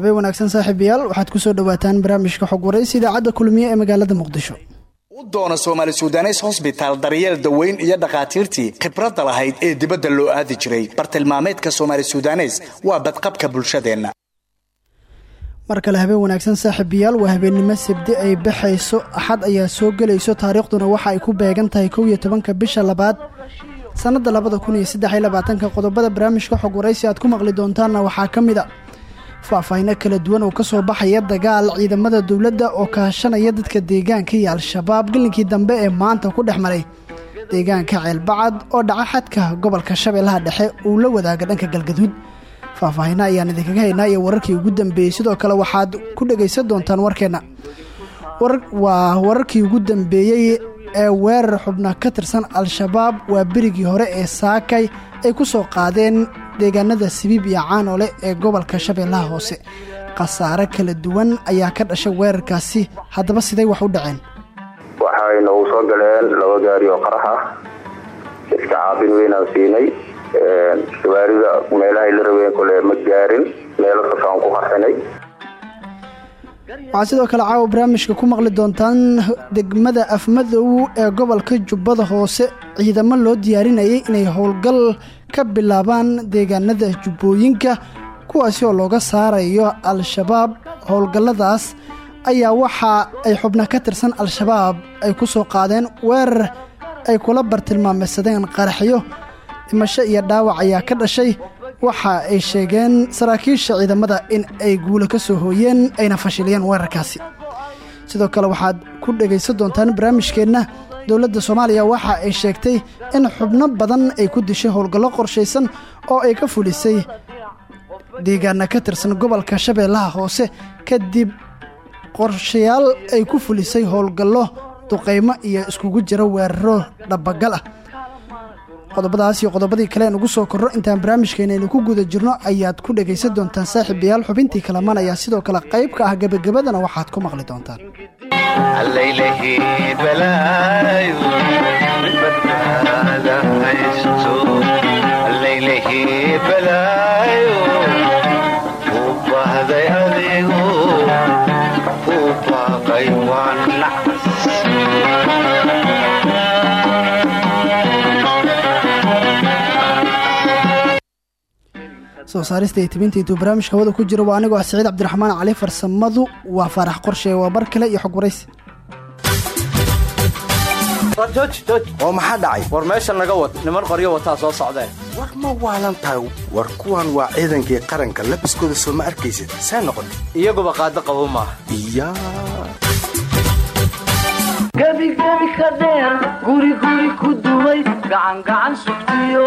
habeen wanaagsan saaxiibayaal waxaad ku soo dhowaataan barnaamijka xog waraysi idaacadda kulmiye ee magaalada muqdisho. U doona soomaali sudanes hosbitaal daryeel daweyn iyo dhakhaatiirtii khibradda lahayd ee dibadda loo aadi jiray. Bartilmaameedka soomaali sudanes waa badqabka bulshadeenna. Mar kale habeen wanaagsan saaxiibayaal waa habeennimo sabdi ay baxayso axad ayaa soo gelayso taariikhduna waxa ay ku beegan tahay kow iyo tobanka bisha labaad sannadda labada kun iyo saddex iyo labaatanka qodobada. Barnaamijka xog waraysi aad ku maqli doontaanna waxaa ka mid a faahfaahino kala duwan oo ka soo baxaya dagaal ciidamada dowladda oo kaashanaya dadka deegaanka iyo al-shabaab. Gelinkii dambe ee maanta ku dhex maray deegaanka ceelbacad oo dhaca xadka gobolka shabeellaha dhexe uu la wadaaga dhanka galgaduud. Faahfaahino ayaan idinkaga haynaa iyo wararkii ugu dambeeyey sidoo kale waxaad ku dhegaysan doontaan warkeenna waa wararkii ugu dambeeyey ee weerar xubna ka tirsan al-shabaab waa berigii hore ee saakay ay ku soo qaadeen deegaanada sibiib iyo caanole ee gobolka shabeellaha hoose. Khasaare kala duwan ayaa ka dhashay weerarkaasi haddaba siday wax u dhaceen. Waxay noogu soo galeen laba gaari oo qarax iska caabin weynaan siinay gawaarida meelahay la rabeen kole ma gaarin meelo safaan ku qarxinay waxaad sidoo kale caawa barnaamijka ku maqli doontaan degmada afmadow ee gobolka jubbada hoose. Ciidamo loo diyaarinayay inay howlgal ka bilaabaan deegaanada jubbooyinka kuwaasi oo looga saarayo al-shabaab. Howlgalladaas ayaa waxa ay xubno ka tirsan al-shabaab ay ku soo qaadeen weerar ay kula bartilmaameysadeen qaraxyo dhimasho iyo dhaawac ayaa ka dhashay waxa ay sheegeen saraakiisha ciidamada in ay guulo ka soo hooyeen ayna fashiliyeen weerarkaasi. Sidoo kale waxaad ku dhegaysan doontaan barnaamijkeenna dowladda soomaaliya waxa ay sheegtay in xubno badan ay ku dishay howlgallo qorshaysan oo ay ka fulisay deegaana ka tirsan gobolka shabeellaha hoose. Kadib qorshayaal ay ku fulisay howlgallo duqaymo iyo iskugu jira weeraro dhabagal ah qodobadaas iyo qodobadii kale nugu soo korro intaan barnaamijkeenaynu ku guda jirno ayaad ku dhegaysan doontaan saaxiibayaal xubintii kalaman ayaa sidoo kale qayb ka ah gebagabadana waxaad ku maqli doontaan soo saarista iyo tibinta intuu barnaamijka hawada ku jiro waa anigoo ah saciid cabdiraxmaan cali farsamadu waa faarax qorshe waa bar kale iyo xog waraysi oo maxaa dhacay? War meesha naga wad niman qoryo wataa soo socdeen. War ma waalan tahay war kuwan waa ciidankii qaranka labiskooda soo ma arkaysid see noqotay iyaguba qaado qabo maaha. Iyaa gebigebi ka dheer guri guri ku duway gacangacan sugtiyo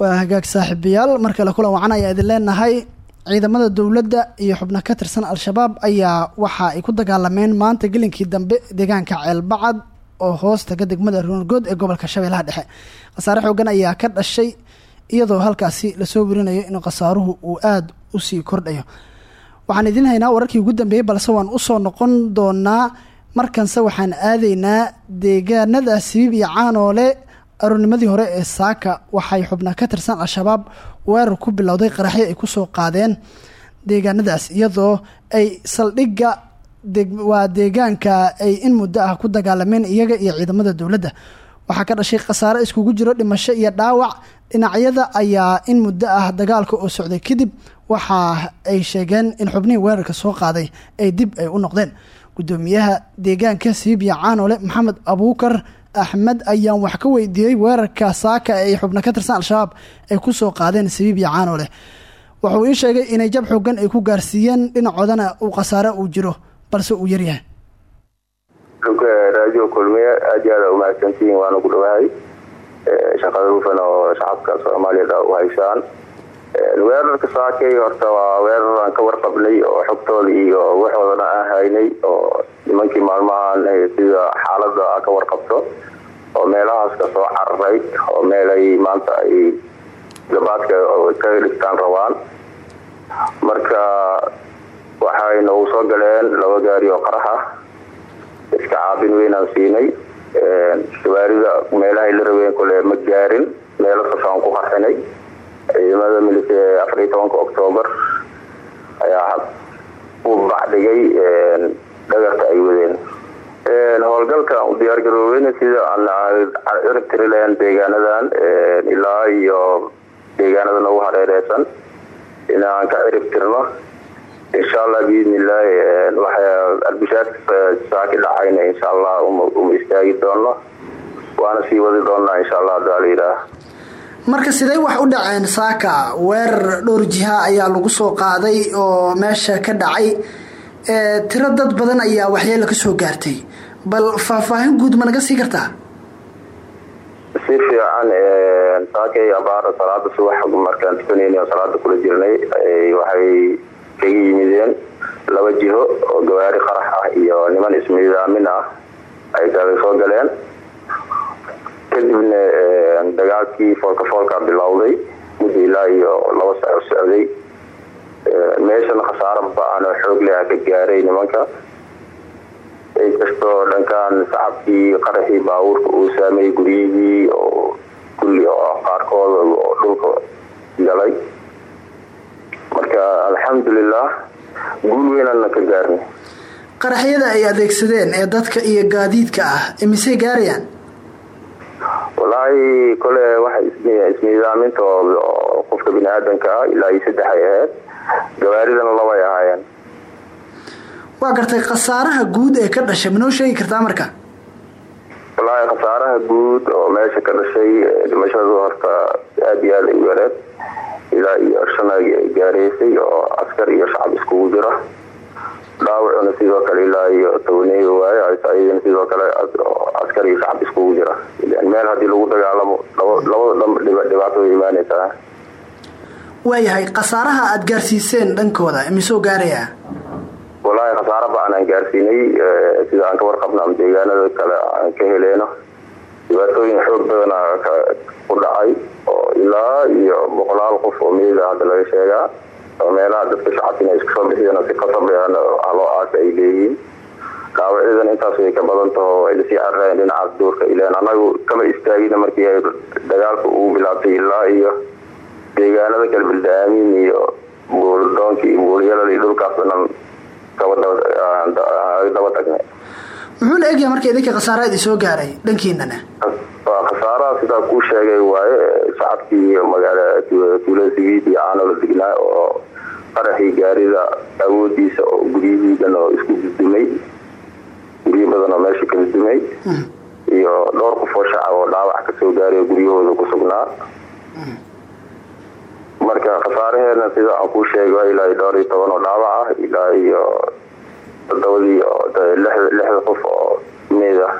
waa hagaag saaxiibayaal mar kale kulan wacan ayaa idin leenahay ciidamada dowladda iyo xubno ka tirsan al-shabaab ayaa waxa ay ku dagaalameen maanta gelinkii dambe deegaanka ceelbacad oo hoos taga degmada ruungood ee gobolka shabeellaha dhexe. Khasaare xoogan ayaa ka dhashay iyadoo halkaasi la soo werinayo in khasaaruhu uu aada u sii kordhayo. Waxaan idiin haynaa wararkii ugu dambeeyey balse waan u soo noqon doonaa markanse waxaan aadaynaa deegaanada sibiib iyo caanoole aroornimadii hore ee saaka. Waxay xubna ka tirsan al-shabaab. Weerar ku bilowday qaraxyo ay ku soo qaadeen deegaanadaas iyadoo ay saldhigga waa deegaanka ay in muddo ah ku dagaalameen iyaga iyo ciidamada dowladda. Waxaa ka dhashay khasaare iskugu jiro dhimasho iyo dhaawac. Dhinacyada ayaa in muddo ah dagaalka oo socday kadib waxa ay sheegeen in xubnihii weerarka soo qaaday ay dib ay u noqdeen gudoomiyaha deegaanka siibiya caanole maxamed abuukar axmed ayaan wax ka weydiiyey weerarka saaka ay xubno ka tirsan al-shabaab ay ku soo qaadeen sabiibya caanole wuxuu ii sheegay inay jab xoogan ay ku gaarsiiyeen dhinacoodana uu khasaare uu jiro balse uu yaryahay raadiyo kulmiye aad iyo aada umahadsantihiin waana ku dhawahay. Shaqada hufan oo shacabka soomaaliyada u haysaan weerarka saakay horta waa weerar aan ka warqabnay oo xogtooda iyo waxoodana aan haynay oo nimankii maalmahan sida xaalada ka warqabto oo meelahaas ka soo cararay oo meelay maanta ay gabaadka kaga dhigtaan rabaan marka waxay noogu soo galeen laba gaari oo qaraxa iska caabin weynaan siinay. Gawaarida meelahay la rabeen kole ma gaarin meelo safaan ku qarxinay ciidamada milit afar iyo tobanka octoobar ayaa u bacdhigay dhagarta ay wadeen. Howlgalka u diyaargaroobeyn sida aan cirib tiri lahayn deegaanadan ilaa iyo deegaanada nagu hareereysan inaan ka cirib insha allah biidni waxa albishaadka saaki dhacayna insha allah uma istaagi doono waana sii wadi doonaa insha allah hadaa la marka sidee wax u dhaceen saaka weerar dhowr jiha ayaa lagu soo qaaday oo meesha ka dhacay. Tiro dad badan ayaa waxyeelo ka soo gaartay. Bal faahfaahin guud ma naga sii kartaa? Si fiican saakay abaara salaada subax markaan tukanayna oo salaada kula jirnay waxay kaga yimideen laba jiho oo gawaari qarax ah iyo niman ismiidaamin ah ay kaga soo galeen kadibna dagaalkii foolka foolka bilowday muddo ilaa iyo laba saco socday. Meeshana khasaaro ba'an oo xoog leh ka gaaray nimanka. Inkastoo dhankan shacabkii qaraxii baabuurka uu saameeyey guryihii oo kulli oo qaarkooda oo dhulka galay. Marka alxamdulilah guul weynana ka gaarnay. Qaraxyada ay adeegsadeen ee dadka iyo gaadiidka ah imisey gaarayaan walaahi kole waxa ismiidaamintood oo qofka bini aadanka ah ilaa iyo saddex ay ahayd. Gawaaridana labay ahaayeen. Waa gartay khasaaraha guud ee ka dhashay manoo sheegi kartaa marka? Walaahi khasaaraha guud oo meesha ka dhashay dhimashadu horta aada iyo aada ay u yareed. Ilaa iyo ay gaareysay oo askar iyo shacab iskugu jira dhaawacuna sidoo kale ilaa iyo tawneega waaye ayadana sidoo kale askar iyo shacab iskugu jira. Meel haddii lagu dagaalamo labada dhanba dhibaatada imaaneysaa. Waayahay khasaaraha aada gaarsiiseen dhankooda imisoo gaaraya? Walaahi khasaaro ba'an aan gaarsiinay sida aan ka warqabno ama deegaanada kale aan ka heleyno dhibaatooyin xoog badana ku dhacay oo ilaa iyo boqolaal qof oo meeda hadda laga sheegaa meelaha dadka shacabkina isku soo bixiyeen si qasab haloo aasa ay leeyihiin dhaawacyadan intaas way ka badan taho ay la sii carareen dhinacaas duurka ileen anagu kama istaagina markii ay dagaalka ugu bilaabtay ilaa iyo deegaanada kale bildaamin iyo buuldoonka iyo buulyalal iyo dhulkaas dhan daba tagnay muxuu la egyahay marka idinka khasaara idin soo gaaray dhankiinana waa khasaaraha sidaa kuu sheegay waaye shacabkii magaala tuulada sigiid iyo caano la degnaa oo qaraxii gaarida awoodiisa oo guryihiidan oo isku gudumay guryo badan oo meesha ka gudumay iyo dhowr qof oo shacab oo dhaawac ka soo gaaray oo guryahooda ku sugnaa. Marka khasaaraheedna sida aan kuu sheega ilaa iyo dhowr iyo toban oo dhaawac ah ilaa iyo todobadii lixda qof oo meed ah.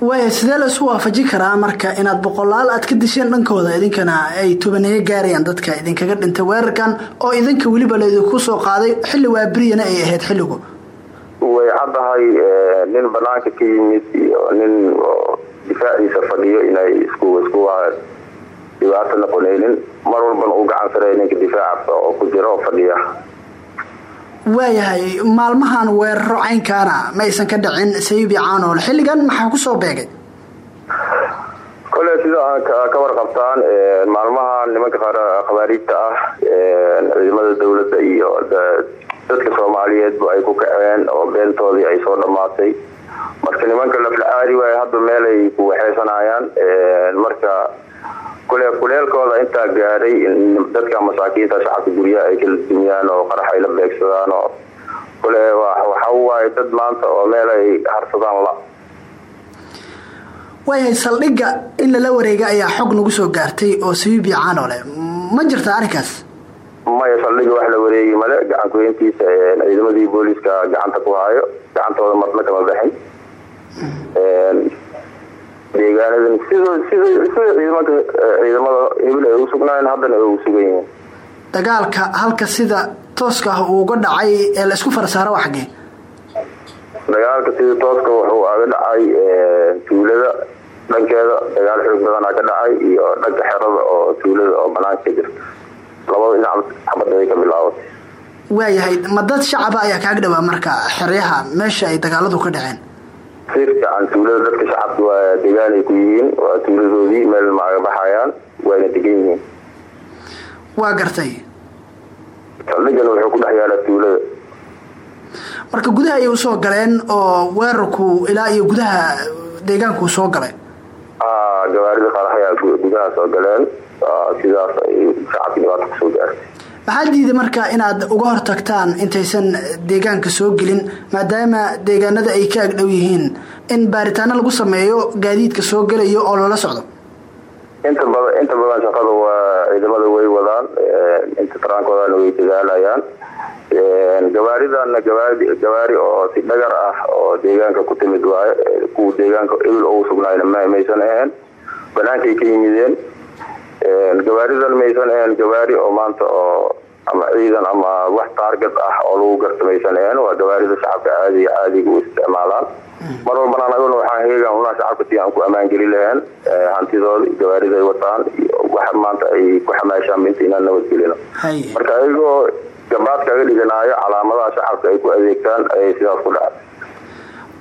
Waaya sidee la isu waafaji karaa marka inaad boqolaal aad ka disheen dhankooda idinkana ay tobaneeyo gaarayaan dadka idinkaga dhintay weerarkan oo idinka weliba laydinku soo qaaday xilli waaberiyana ay ahayd xilligu? Way caddahay nin banaanka ka yimid iyo nin difaaciisa fadhiyo inay isku isku dhibaato noqonaynin mar walbana uu gacan sareeya ninka difaaca oo ku jira oo fadhiya waayahay maalmahan weeraro caynkaana ma aysan ka dhicin sayibi caanool xilligan maxaa ku soo beegay? Kole sida aan ka warqabtaan maalmahan nimanka khawaariijta ah ciidamada dowladda iyo dadka soomaaliyeedba ay ku kaceen oo beentoodii ay soo dhammaatay. Marka nimanka lafla aadi waayo hadda meelay ku waxeysanayaan marka kuleelkooda intaa gaadhay dadka masaakiinta shacabka guryaha ay kala dumiyaan oo qarax ay la beegsadaan oo kule waxa waaye dad maanta oo meel ay harsadaan la. Waayahay saldhigga in lala wareega ayaa xog nagu soo gaartay oo sabiib iyo caanoole ma jirta arrinkaas? Maya saldhigga wax la wareegi male gacankuweyntiisa ciidamadii booliiska gacanta ku haayo gacantooda marna kama baxin deegaanadan sida sida sida ciidamanka ciidamada hebel ay ugu sugnaayeen haddana ay ugu sugan yihiin. Dagaalka halka sida tooska ah uu uga dhacay ee la isku farasaaro waa xaggee dagaalka sida tooska wuxuu aga dhacay tuulada dhankeeda. Dagaal xoog badanaa ka dhacay iyo dhanka xerada oo tuulada oo banaanka ka jirta. Labada dhinac xabadda ay ka bilaabatay. Waayahay ma dad shacaba ayaa kaaga dhawaa marka xeryaha meesha ay dagaaladu ka dhaceen si fiican tuulada dadka shacabka waa deegaanay ku yihiin waa tuuladoodii meel maaga baxayaan waana degan yihiin. Waa gartay. Saldhigan wuxuu ku dhex yaalaa tuulada. Marka gudaha ayay u soo galeen oo weerarku ilaa iyo gudaha deegaankuu soo galay. Gawaarida qaraxyaa gudaha soo galeen sidaas ay shacabki dhibaata ku soo gaartay maxaa diiday marka inaad uga hortagtaan intaysan deegaanka soo gelin maadaama deegaanada ay ka agdhow yihiin in baaritaano lagu sameeyo gaadiidka soo gelayo oo loola socdo. Inta badan inta badan shaqada waa ciidamada way wadaan inta taraankoodana way dadaalayaan gawaaridana gawaari gawaari oo si dhagar ah oo deegaanka ku timid waaye kuwa deegaanka ebil ugu sugnaayna maysan ahayn banaankay ka yimideen. Gawaaridan maysan ahayn gawaari oo maanta oo ama ciidan ama wax taarget ah oo lagu garta maysan ahayn waa gawaarida shacabka caadiga caadiga u isticmaalaan mar walbana anaguna waxaan heegan unaa shacabka si aan ku ammaan geli lahayn hantidooda gawaarida ay wataan waxa maanta ay ku xamaashaan inta inaan nabadgelino marka ayagoo gabaad kaga dhiganaayo calaamadaha shacabka ay ku adeegtaan ayay sidaas ku dhacay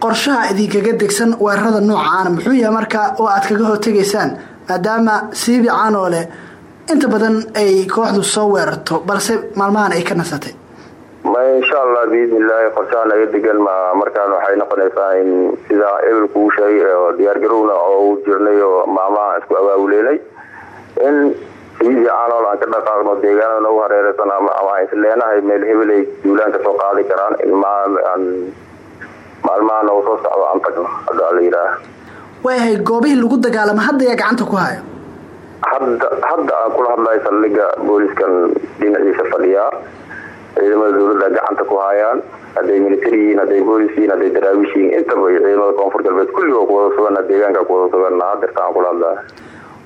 qorshaha idinkaga degsan weerarada noocaana muxuu yahay marka oo aad kaga hortegaysaan maadaama siibi caanoole inta badan ay kooxdu soo weerarto balse maalmahan ay ka nasatay. Ma insha allah biidni illaahi qorshaha naga degan ma markaan waxay noqonaysaa in sidaa ebel kuu sheegay oo diyaargarowna oo u jirnay oo maalmaha isku abaabuleynay in siibi caanool aan ka dhaqaaqno deegaanada nagu hareereysan ama aan isleenahay meel hebel ay duulaanka soo qaadi karaan in maalmaha nagu soo socdo aan tagno hadda la yidhaah waayahay goobihii lagu dagaalamo hadda ayaa gacanta ku hayo hadda hadda aan kula hadlayo saldhiga booliskan dhinaciisa fadhiyaa ciidamada dowladda gacanta ku hayaan hadday militari yihiin hadday boolis yihiin hadday yihiin intaba ciidamada koonfur galbeed kulligoo kuwada sugan deegaanka kuwada sugan hadirta aan kula hadlayo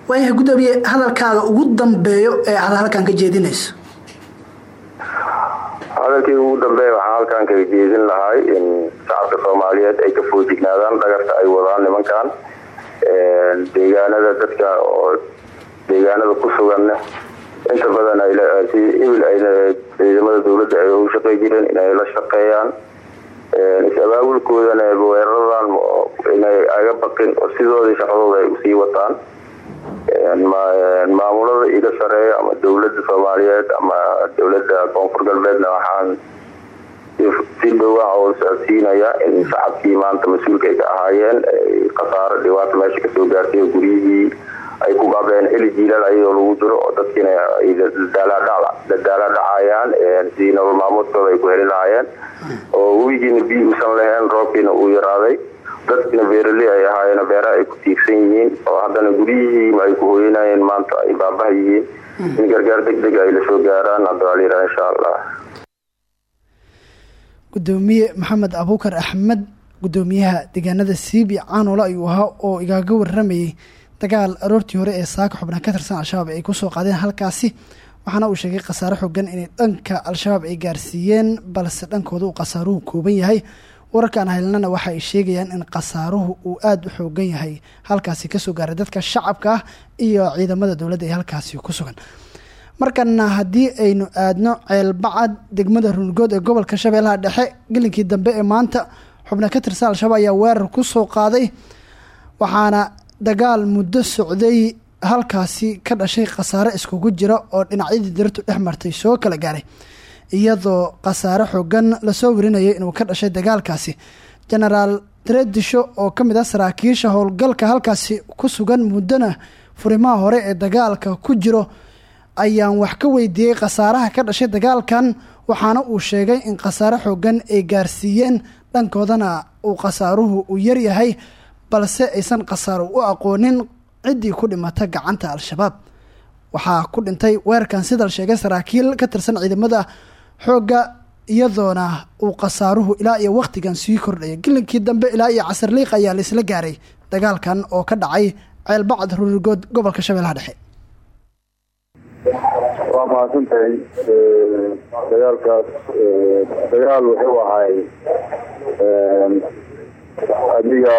waayahay guddoomiye hadalkaaga ugu dambeeyo ee aad halkan ka jeedinayso? Hadalkii ugu dambeeya waxaan halkan kaga jeedin lahay in shacabka soomaaliyeed ay ka foojignaadaan dhagarta ay wadaan nimankan deegaanada dadka oo deegaanada ku sugan inta badan si ebil ayna ciidamada dowladda ay ugu shaqey jireen inay la shaqeeyaan. Is-abaabulkoodana weeraradan inay aga baqin oo sidoodii shaqadooda ay u sii wataan. Maamulada iga sareeya ama dowladda soomaaliyeed ama dowladda koonfur galbeedna waxaan si dhowah oo socodsiinaya in shacabkii maanta mas'uulka ay ka ahaayeen khasaaro dhibaata meesha ka soo gaartay oo guryihii ay ku gaabeen xili jiilaal ayadoo lagu jiro oo dadkiina ay dadaala dhacayaan sidii nolol maamuudkooda ay ku heli lahaayeen. Oo webigiina biyi uusan lahayn roobkiina uu yaraaday. Dadkina beeraley ay ahaayeen beeraha ay ku tiirsan yihiin oo haddana guryihii ay ku hooyanayeen maanta ay yihiin. In gargaar deg deg ay la soo gaaraan haddaaliira insha allah gudoomiye maxamed abuukar axmed gudoomiyaha deegaanada siibi caanoole ayuu ahaa oo igaaga waramayay dagaal aroortii hore ee saaka xubna ka tirsan al-shabaab ay ku soo qaadeen halkaasi waxaana uu sheegay khasaare xogan inay dhanka al-shabaab ay gaarsiiyeen balse dhankooda uu khasaaruhu kooban yahay. Wararkaan haylnana waxa ay sheegayaan in khasaaruhu uu aada u xoogan yahay halkaasi ka soo gaaray dadka shacabka iyo ciidamada dowladda ee halkaasi ku sugan. Markana haddii aynu aadno ceelbacad degmada rungood ee gobolka shabeellaha dhexe gelinkii dambe ee maanta xubna ka tirsan al-shabaab ayaa weerar ku soo qaaday waxaana dagaal muddo socday halkaasi ka dhashay khasaare iskugu jira oo dhinacyadii dirtu dhex martay soo kala gaaray. Iyadoo khasaare xoogan la soo warinayay inuu ka dhashay dagaalkaasi. Genaraal tareedisho oo ka mid ah saraakiisha howlgalka halkaasi ku sugan muddona furimaha hore ee dagaalka ku jiro ayaan wax ka weydiiyey khasaaraha ka dhashay dagaalkan waxaana uu sheegay in khasaare xoogan ay gaarsiiyeen dhankoodana uu khasaaruhu uu yaryahay balse aysan khasaaro u aqoonin ciddii ku dhimata gacanta al-shabaab. Waxaa ku dhintay weerarkan sida la sheegay saraakiil ka tirsan ciidamada xoogga iyadoona uu khasaaruhu ilaa iyo wakhtigan sii kordhaya gilinkii dambe ilaa iyo casarliiq ayaa la isla gaaray dagaalkan oo ka dhacay ceelbacad rurigood gobolka shabeellaha dhexe. Waa mahadsantahay dagaalkaas dagaal wuxuu ahay adiga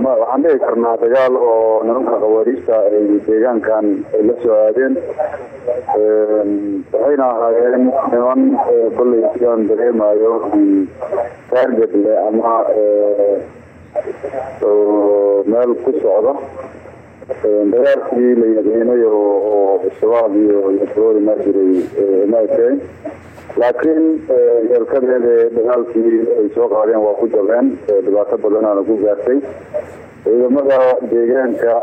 waxaan dhihi karnaa dagaal oo nimanka khawaariijta ay deegaankan ay la soo aadeen. Waxayna ahaayeen niman kolley sidaan dareemayo taarget leh ama meel ku socda. Dagaalkii la yaqiinay oo shabaab iyo yaroodi ma jiray maakeen laakiin yeelkadeeda dagaalkii ay soo qaadeen waa ku jabeen dhibaato badanaana ku gaartay. Ciidamada deegaanka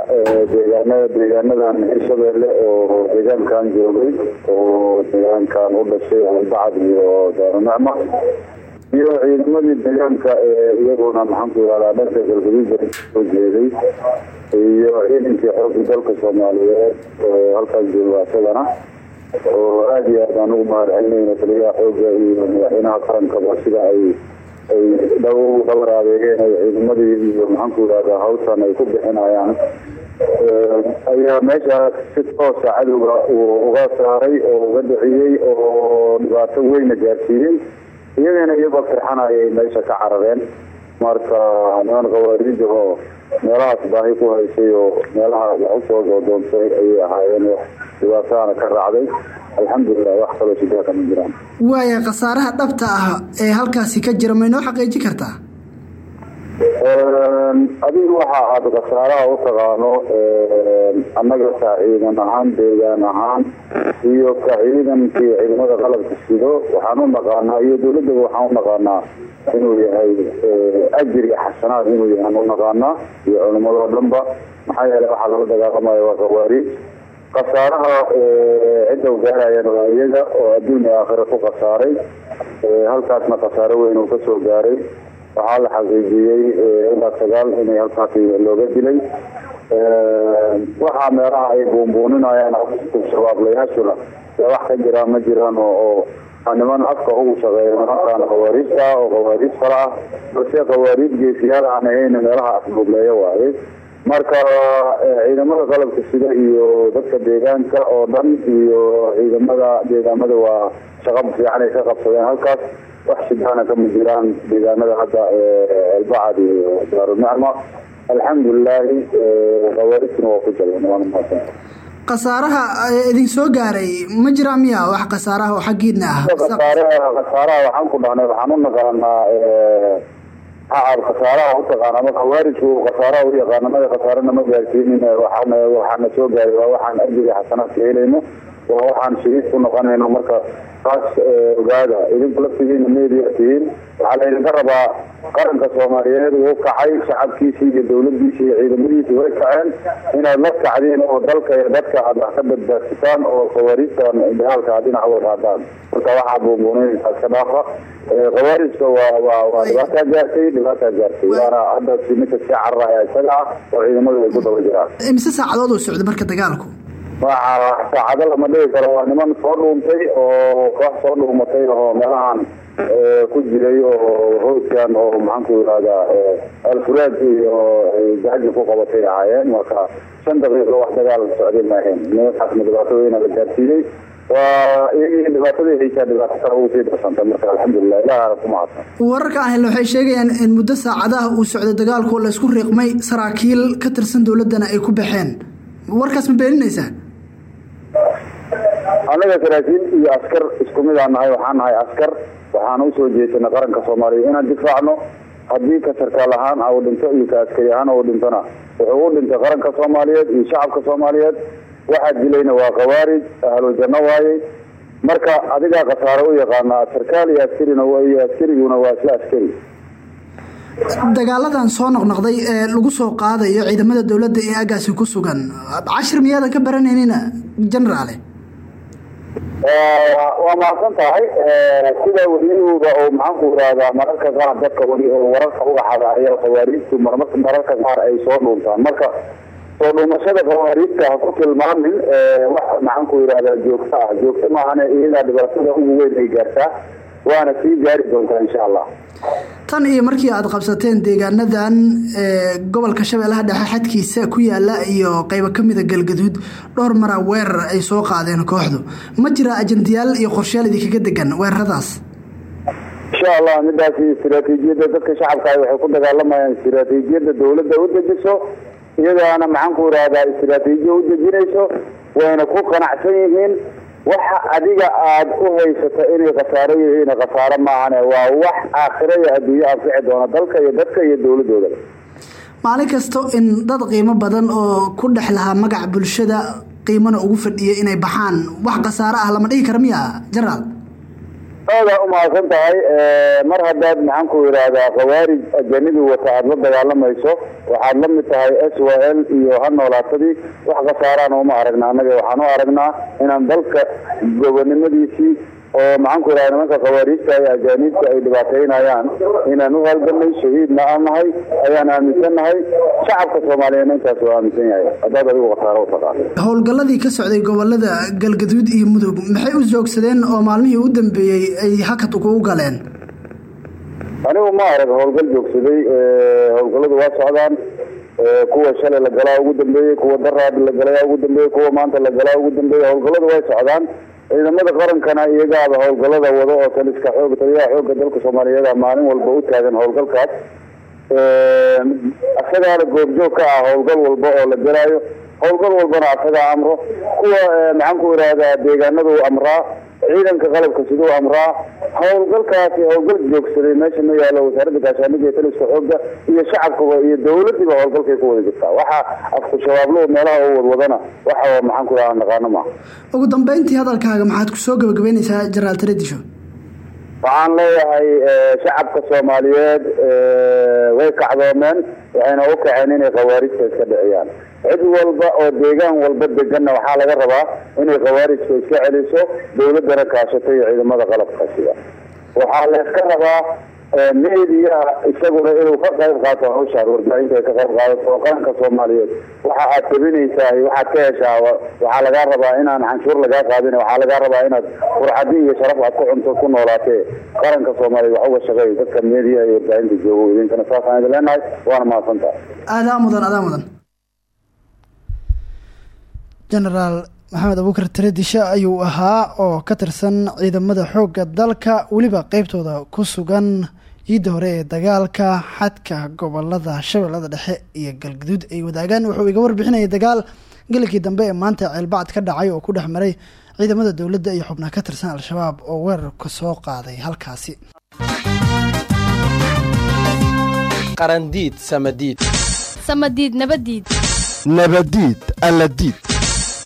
deegaanada deegaanadan hirshabeelle oo deegaankan joogay oo deegaankan u dhashay albacad iyo daarunacma iyo ciidamadii deegaanka ee iyaguna maxaanku ihahdaa dhanka galgaduuda soo jeeday iyo ciidankii xoogga dalka soomaaliyeed halkaas jooga oo aada iyo aad aan ugu mahad celinayna taliyaha xoogga iyo madaxweynaha qarankaba sida ay ay dhabar adeegeen ay ciidamadii iyo maxaanku ihahdaa hawshan ay ku bixinayaan. Ayaa meeshaas si toosa cadowga uu uga saaray oo uga dhiciyey oo dhibaato weyna gaarsiiyey iyagana iyagoo firxanayay meesha ka carareen. Marka niman khawaariij oo meelahaas baahi ku haysay oo meelaha wax u soo doodoontay ayay ahaayeen dhibaatahana ka raacday. Alxamdulilah wax kaloo shidaa kama jiraan waaya khasaaraha dhabta ah ee halkaasi ka jira ma inoo xaqiijin kartaa adigu waxa aada khasaaraha u taqaano annaga ka ciidan ahaan deegaan ahaan iyo ka ciidankii ciidamada qalabka sido waxaan u naqaanaa iyo dowladaba waxaan u naqaanaa inuu yahay ajir iyo xasanaad inuu yahay u naqaanaa iyo culimadoo dhanba. Maxaa yeele waxaa lala dagaalamaya waa khawaariij khasaaraha cidda gaarayaan waa iyaga oo adduun iyo aakhira ku khasaaray halkaasna khasaaro weyn uu ka soo gaaray. Waxaa la xaqiijiyey ilaa sagaal inay halkaasi looga dilay. Waxaa meelaha ay buunbuuninayaan shabaablayaashuna wax ka jiraan ma jiraan oo niman afka ugu shaqeeya nimankaan khawaariijta oo khawaariij kala ah balse khawaariij geesiyaal aan ahayn meelaha afbuubleeyo waaye. Marka ciidamada qalabka sida iyo dadka deegaanka oo dhan iyo ciidamada deegaamada waa shaqo fiican ay ka qabsadeen. Halkaas wax shidaana kama jiraan deegaanada hadda albacad iyo daarunicma alxamdulilaahi khawaarijtuna waa ku jabeen waana mahadsan khasaaraha idin soo gaaray ma jiraa miya wax khasaaraha oo xaggiidna ah? Khasaaraha waxaan ku dhahnay waxaan u naqaanaa shacab khasaaraha u taqaan ama khawaarijku khasaaraha u yaqaan anaga khasaarana ma gaarsiinin waxaana waxaana soo gaaray waa waxaan ajriga xasanaadka helayno waa waxaan shahiid ku noqonayno marka taas ogaada. Idinku laftigiina media tihiin waxaa laydinka rabaa qaranka soomaaliyeed uu kacay shacabkiisii iyo dowladiisii iyo ciidamadiisii way kaceen. Inaad la kacdiin oo dalka iyo dadka aad wax ka badbaadsataan oo khawaariijtan dagaalka aad dhinac uga qaadaan marka waxaa buunbuuninaysaa iska dhaafa khawaarijka waa waa dhibaataa gaartay dhibaataa gaartay. Waana hadda si ninka sii cararaya isaga ah oo ciidamadu ay ku daba jiraan. Imise saacadood uu socday marka dagaalku saacado lama dhigi karo. Waa niman soo dhuuntay oo koox soo dhuumatay oo meelahan ku jiray oo hooskan oo maxaanku yihahdaa alfuraad iyo gaxji ku qabatay ahaayeen marka shan daqiiqo wax dagaal socday maahayn. Nimankaasna dhibaato weyna la gaarsiiyey. Wararka aan helno waxay sheegayaan in muddo saacadaha uu socday dagaalku la isku riiqmay saraakiil ka tirsan dowladdana ay ku baxeen. Warkaas ma beeninaysaa annaga saraakiil iyo askar isku mid aan nahay waxaan nahay askar. Waxaan u soo jeesanay qaranka soomaaliya inaan difaacno haddii ka sarkaal ahaan u dhinto iyo ka askari ahaan u dhintona. Wuxuu u dhintay qaranka soomaaliyeed iyo shacabka soomaaliyeed. Waxaa dilayna waa khawaarij ahlu janno waaye marka adigaa khasaaro u yaqaanaa sarkaal iyo askarina askariguna waa isla askari dagaaladan soo noqnoqday ee lagu soo qaadayo ciidamada dowladda ee aagaasi ku sugan cashir miyaadan ka baranaynin generaale waa mahadsan tahay sida weliba oo maxaanku irahdaa mararka qaar dadka weli oo wararka uga xadaariya khawaariijtu mararka qaar ay soo dhuuntaan. Marka soo dhuumashada khawaariijta ha ku tilmaamin wax maxaanku irahdaa joogto ah. Joogto maahane iyadaa dhibaatada ugu weyn ay gaartaa waana sii gaari doontaa insha allah tan iyo markii aad qabsateen deegaanadan gobolka shabeellaha dhexe xadkiisa ku yaalla iyo qeybo kamida galgaduud dhowr mara weerar ay soo qaadeen kooxdu. Ma jira ajandayaal iyo qorshayaal idinkaga degan weeraradaas? Insha allah midaasi istiraatiijiyadda dadka shacabka waxay ku dagaalamayaan istiraatiijiyadda dowladda u dejiso iyadaana maxaanku irahdaa istiraatiijiya u dejinayso wayna ku qanacsan yihiin waxa adiga aada u haysato inay khasaaro yihiin khasaaro maahane waa wax aakhiro iyo adduunyo anfici doona dalka iyo dadka iyo dowladoodaba maalin kasto in dad qiimo badan oo ku dhex lahaa magaca bulshada qiimona ugu fadhiya inay baxaan wax khasaaro ah lama dhihi kara miya generaal aadaa umahadsan tahay mar haddaad maxaanku yidhaahdaa khawaarij ajanibi wata aada la dagaalamayso waxaad la mid tahay s w l iyo ha noolaatadii wax khasaaraan uma aragna annaga waxaan u aragnaa inaan dalka gobonimadiisii oo maxaanku yidhahda nimanka khawaariijta iyo ajaaniibta ay dhibaateynayaan inaan u halganay shahiidna aan nahay ayaan aaminsan nahay shacabka soomaaliyeedna intaas waa aaminsan yahay. Haddaad adigu khasaaro u taqaan. Howlgalladii ka socday gobollada galgaduud iyo mudug maxay u joogsadeen oo maalmihii u dambeeyey ay hakad kugu galeen? Anigu ma arag howlgal joogsaday howlgalladu waa socdaan kuwa shalay la galaa ugu dambeeyey kuwa daraad la galaya ugu dambeeyey kuwa maanta la galaa ugu dambeeyey howlgalladu way socdaan ciidamada qarankana iyagaaba howlgallada wado oo taliska xoog taliyaha xoogga dalka soomaaliyeed maalin walba u taagan howlgalkaas. Asagaana goobjoog ka ah howlgal walba oo la galaayo howlgal walbana asagaa amro. Kuwa maxaanku idhaahdaa deegaanadu amraa ciidanka qalabka siduu amraa howlgalkaasi howlgal joogsaday meesha ma yaalo wasaaradda gaashaaniga iyo taliska xoogga iyo shacabkaba iyo dowladiiba howlgalkay ku wada jirtaa. Waxa afku shabaabluhu meelaha u wadwadana waxa maxaanku idhahdaa naqaano maaha ugu dambeyntii hadalkaaga maxaad ku soo gabagabeynaysaa generaal taredisho waxaan leeyahay shacabka soomaaliyeed way kacdoomeen waxayna u kaceen inay khawaarijta iska dhiciyaan cid walba oo deegaan walba deganna waxaa laga rabaa inay khawaarijka iska celiso dowladana kaashato iyo ciidamada qalabka waxaa layska rabaa media isaguna inuu ka qayb qaato hawshaan warbaahinta ka qayb qaadato qaranka soomaaliyeed. Waxa aad tabinaysaa waxaad ka heshaa waxaa lagaa rabaa inaan canshuur lagaa qaadin waxaa lagaa rabaa inaad furxadi iyo sharaf aad ku cunto ku noolaatee qaranka soomaaliyeed wax uga shaqeey dadka media iyo warbaahinta joogo idinkana saasaan idin leenahay waana mahadsantaha adaa mudan adaa mudan genaraal maxamed abuukar taredisha ayuu ahaa oo ka tirsan ciidamada xoogga dalka weliba qeybtooda ku sugan jiidda hore ee dagaalka xadka gobollada shabeellada dhexe iyo galgaduud ay wadaagaan. Wuxuu iga warbixinayay dagaal gelikii dambe ee maanta ceelbacad ka dhacay oo ku dhex maray ciidamada dowladda iyo xubnaha ka tirsan al-shabaab oo weerarka soo qaaday halkaasi. Qarandiid samadiid. Samadiid nabadiid. Nabadiid alladiid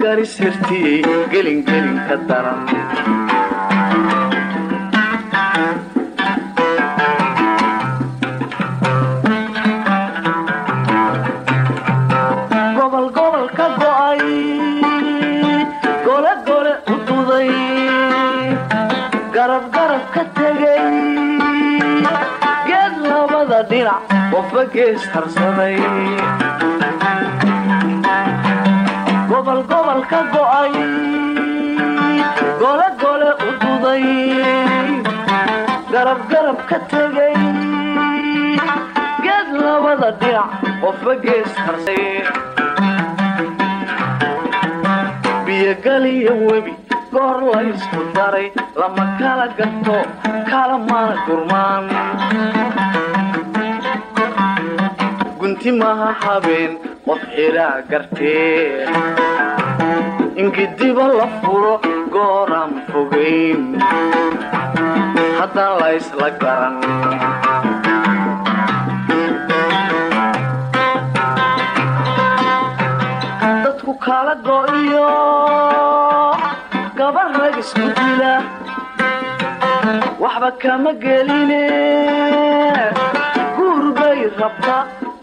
garisirtiyey gelingelin ka daran qofba gees harsaday gobol gobol ka go'ay gole gole u duday garab garab ka tegay geed labada dhinac qofba gees harsay biyogaliyo webi goor laysku daray lama kala gato kala mana gurmaan gunti maha habeen qof xidhaa gartee ingidiba la furo gooraan fogayn haddaan laysla garan. Dadku kala go'iyo gabar rag isku dila waxba kama geline guurbay rabta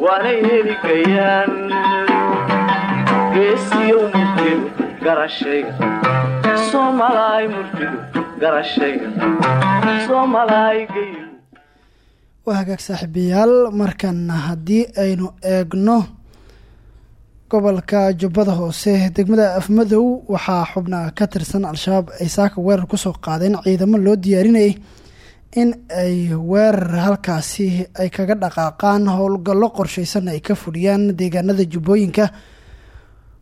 waanay heligayaan geesiyow murtidu garashayga soomalaay murtidu garashayga soomalaay geyl waa hagaag saaxiibayaal markan haddii aynu eegno gobolka jubbada hoose degmada afmadow waxaa xubna ka tirsan al-shabaab ay saaka weerar ku soo qaadeen ciidamo loo diyaarinayay in ay weerar halkaasi ay kaga dhaqaaqaan howlgallo qorsheysan ay ka fuliyaan deegaanada jubbooyinka.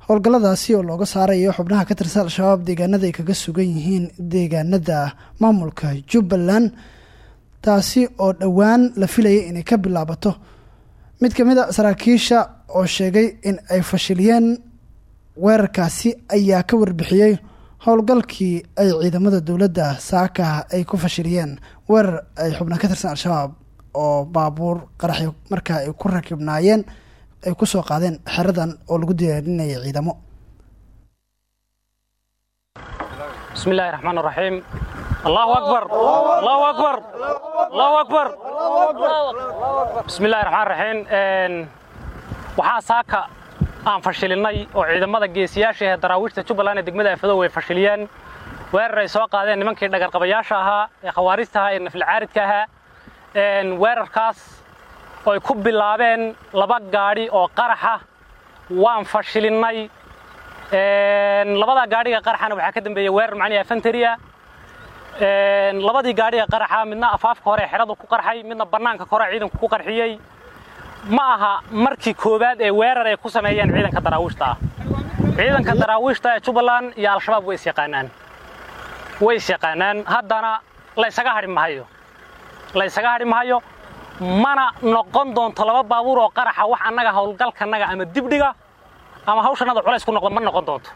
Howlgalladaasi oo looga saarayo xubnaha ka tirsan al-shabaab deegaanada ay kaga sugan yihiin deegaanada maamulka jubbaland taasi oo dhowaan la filayay inay ka bilaabato. Mid ka mid a saraakiisha oo sheegay in ay fashiliyeen weerarkaasi ayaa ka warbixiyey howlgalkii ay ciidamada dowladda saaka ay ku fashiriyeen weerar ay xubna ka tirsan al-shabaab oo baabuur qaraxi markaa ay ku rakibnaayeen ay ku soo qaadeen xeradan oo lagu diyaarinayay ciidamo. Bismi illaahi raxmaan raxiim allahu akbar. Allahu akbar. Allahu akbar. Bismi illahi raxmaan raxiim waxaa saaka aan fashilinay oo ciidamada geesiyaasha ee daraawiishta jubbaland ee degmada afadow ay fashiliyeen weerar ay soo qaadeen nimankii dhagarqabayaasha ahaa ee khawaariista ahaa ee nafilcaaridka ahaa. Weerarkaas oo ay ku bilaabeen laba gaadhi oo qaraxa waan fashilinay labada gaadhiga qaraxana waxaa ka dambeeyey weerar macnihi afantaria labadii gaadhiga qaraxa midna afaafka hore xeradu ku qarxay midna bannaanka kore ciidanku ku qarxiyey ma aha markii koowaad ee weerar ay ku sameeyeen ciidanka daraawiishta ah ciidanka daraawiishta ee jubbaland iyo al-shabaab way is yaqaanaan. Way is yaqaanaan. Haddana laysaga hadhi mahayo laysaga hadhi mahayo mana noqon doonto laba baabuur oo qaraxa wax annaga howlgalkanaga ama dibdhiga ama hawshanada culays ku noqdo ma noqon doonto.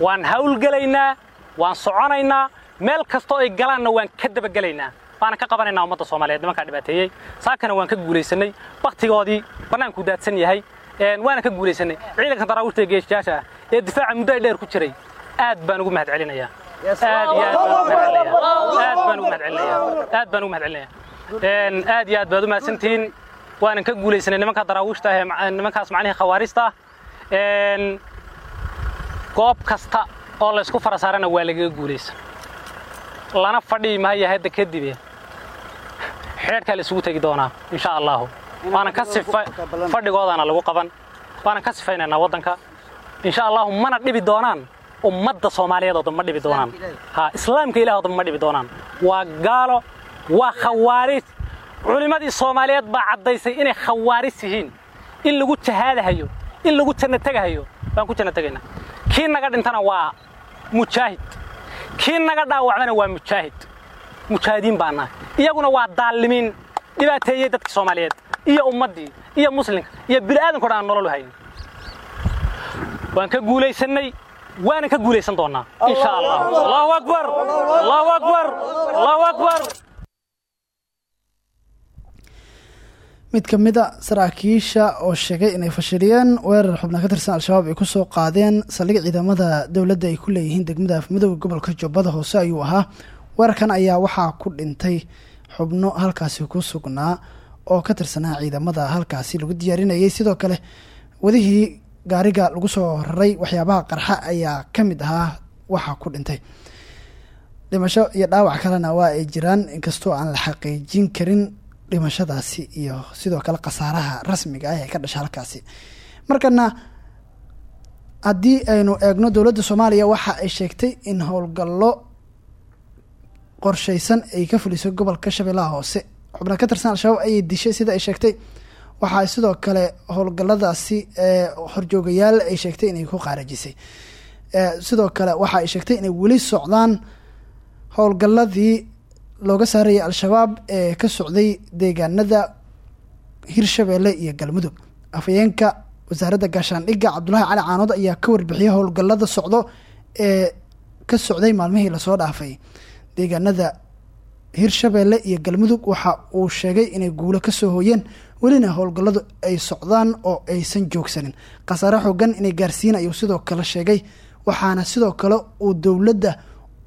Waan hawlgelaynaa waan soconaynaa meel kastoo ay galaanna waan ka dabagelaynaa waana ka qabanaynaa ummadda soomaaliyeed nimankaa dhibaateeyey saakana waan ka guulaysanay baktigoodii bannaankuu daadsan yahay. Waana ka guulaysanay ciidanka daraawiishta ee geesjaasha ah ee difaaca muddo ay dheer ku jiray aad baan ugu mahad celinayaa aad baan ugu mahad celinayaa aad baan ugu mahad celinayaa aad iyo aad baad u mahadsantihiin waanan ka guulaysanay nimanka daraawiishta ah nimankaas macnihii khawaarista ah. Goob kasta oo laysku fara saarana waa lagaga guulaysan lana fadhii mahaya hadda kadibe xeedhkaa la isugu tegi doonaa insha allahu waanan ka fadhigoodana lagu qaban waanan ka sifaynaynaa waddanka. Insha allahu mana dhibi doonaan ummadda soomaaliyeed oo dhan ma dhibi doonaan. Ha islaamka ilaah ma dhibi doonaan. Waa gaalo waa khawaaris culimmadii soomaaliyeed baa caddaysay inay khawaaris yihiin. In lagu jahaadahayo in lagu janno tegahayo waan ku janno tegaynaa kii naga dhintana waa mujaahid. Kii naga dhaawacdana waa mujaahid mujaahidiin baa nahay. Iyaguna waa daalimiin. Dhibaateeyey dadkii soomaaliyeed iyo ummaddii iyo muslimka iyo bini'aadanko dhan aan nolol haynin waan ka guulaysannay waanan ka guulaysan doonnaa insha allah allahu akbar! Allahu akbar! Allahu akbar! Mid ka mid a saraakiisha oo sheegay inay fashiliyeen weerar xubna ka tirsan al-shabaab ay ku soo qaadeen saldhig ciidamada dowladda ay ku leeyihiin degmada afmadowga gobolka jubbada hoose ayuu ahaa weerarkan ayaa waxaa ku dhintay xubno halkaasi ku sugnaa oo ka tirsanaa ciidamada halkaasi lagu diyaarinayay. Sidoo kale wadihii gaariga lagu soo raray waxyaabaha qarxa ayaa ka mid ahaa waxaa ku dhintay. Dhimasho iyo dhaawac kalena waa ay jiraan inkastoo aan la xaqiijin karin dhimashadaasi iyo sidoo kale khasaaraha rasmiga ah ee ka dhasha halkaasi. Markana haddii aynu eegno dowladda soomaaliya waxa ay sheegtay in howlgallo qorsheysan ay ka fuliso gobolka shabeellaha hoose. Xubno ka tirsan al-shabaab ayay dishay sida ay sheegtay. Waxa ay sidoo kale howlgalladaasi ee horjoogayaal ay sheegtay inay ku qaarajisay sidoo kale waxa ay sheegtay inay weli socdaan howlgalladii looga saarayay al-shabaab ee ka socday deegaanada hirshabeelle iyo galmudug. Afhayeenka wasaaradda gaashaandhigga cabdulaahi cali caanood ayaa ka warbixiyay howlgallada socdo ee ka socday maalmihii la soo dhaafay deegaanada hirshabeelle iyo galmudug waxa uu sheegay inay guulo ka soo hooyeen welina howlgalladu ay socdaan oo aysan joogsanin. Khasaare xoogan inay gaarsiin ayuu sidoo kale sheegay waxaana sidoo kale uu dowladda